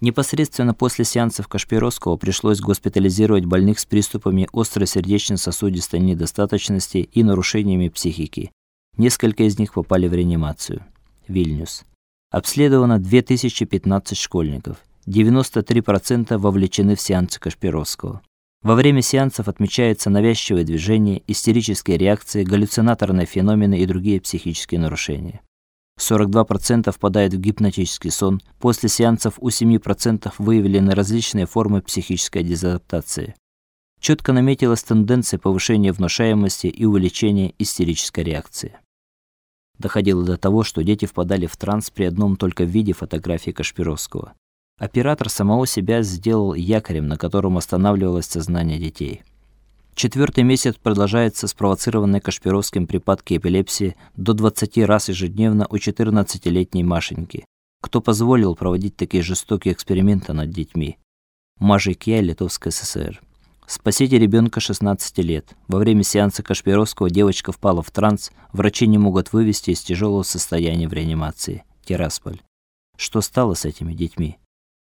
Непосредственно после сеансов Кашпировского пришлось госпитализировать больных с приступами острой сердечно-сосудистой недостаточности и нарушениями психики. Несколько из них попали в реанимацию. Вильнюс. Обследовано 2015 школьников. 93% вовлечены в сеансы Кашпировского. Во время сеансов отмечается навязчивое движение, истерические реакции, галлюцинаторные феномены и другие психические нарушения. 42% впадают в гипнотический сон. После сеансов у 7% выявлены различные формы психической дезадаптации. Четко наметилась тенденция повышения внушаемости и увеличения истерической реакции. Доходило до того, что дети впадали в транс при одном только виде фотографии Кашпировского. Оператор самого себя сделал якорем, на котором останавливалось сознание детей. Четвертый месяц продолжается спровоцированные Кашпировским припадки эпилепсии до 20 раз ежедневно у 14-летней Машеньки. Кто позволил проводить такие жестокие эксперименты над детьми? Мажей Кья, Литовская ССР. Спасите ребенка 16 лет. Во время сеанса Кашпировского девочка впала в транс, врачи не могут вывести из тяжелого состояния в реанимации. Тирасполь. Что стало с этими детьми?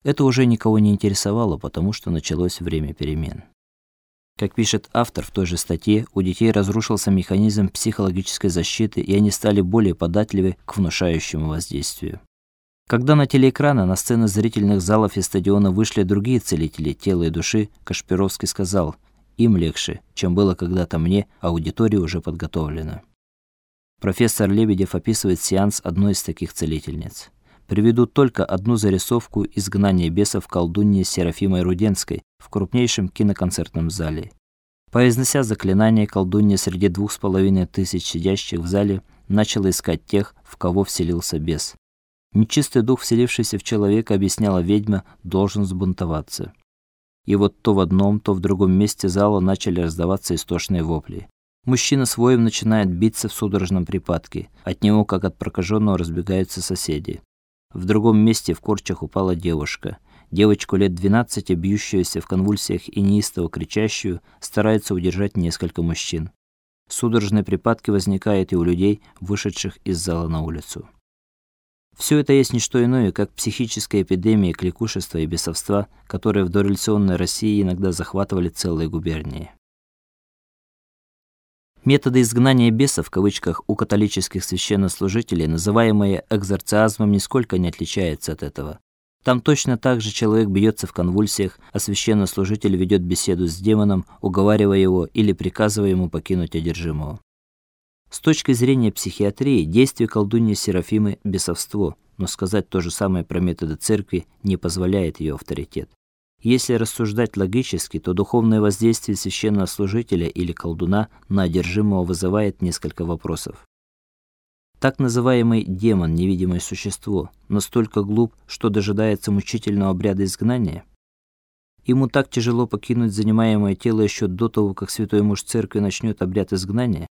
Это уже никого не интересовало, потому что началось время перемен. Как пишет автор в той же статье, у детей разрушился механизм психологической защиты, и они стали более податливы к внушающему воздействию. Когда на телеэкраны на сцены зрительных залов и стадиона вышли другие целители тела и души, Кашпировский сказал: "Им легче, чем было когда-то мне, аудитория уже подготовлена". Профессор Лебедев описывает сеанс одной из таких целительниц. Приведу только одну зарисовку изгнания бесов колдуньи Серафимой Руденской в крупнейшем киноконцертном зале. Произнося заклинание, колдунья среди двух с половиной тысяч сидящих в зале начала искать тех, в кого вселился бес. Нечистый дух, вселившийся в человека, объясняла ведьма, должен сбунтоваться. И вот то в одном, то в другом месте зала начали раздаваться истошные вопли. Мужчина с воем начинает биться в судорожном припадке. От него, как от прокаженного, разбегаются соседи. В другом месте в корчах упала девушка. Девочку лет 12, бьющуюся в конвульсиях и неистово кричащую, старается удержать несколько мужчин. Судорожные припадки возникают и у людей, вышедших из зала на улицу. Все это есть не что иное, как психическая эпидемия кликушества и бесовства, которые в дореволюционной России иногда захватывали целые губернии. Методы изгнания бесов в кавычках у католических священнослужителей, называемые экзорциазмом, нисколько не отличаются от этого. Там точно так же человек бьется в конвульсиях, а священнослужитель ведет беседу с демоном, уговаривая его или приказывая ему покинуть одержимого. С точки зрения психиатрии, действие колдуньи Серафимы бесовство, но сказать то же самое про методы церкви не позволяет ее авторитет. Если рассуждать логически, то духовное воздействие священнослужителя или колдуна на одержимого вызывает несколько вопросов. Так называемый демон, невидимое существо, настолько глуп, что дожидается мучительного обряда изгнания. Ему так тяжело покинуть занимаемое тело еще до того, как святой муж церкви начнет обряд изгнания,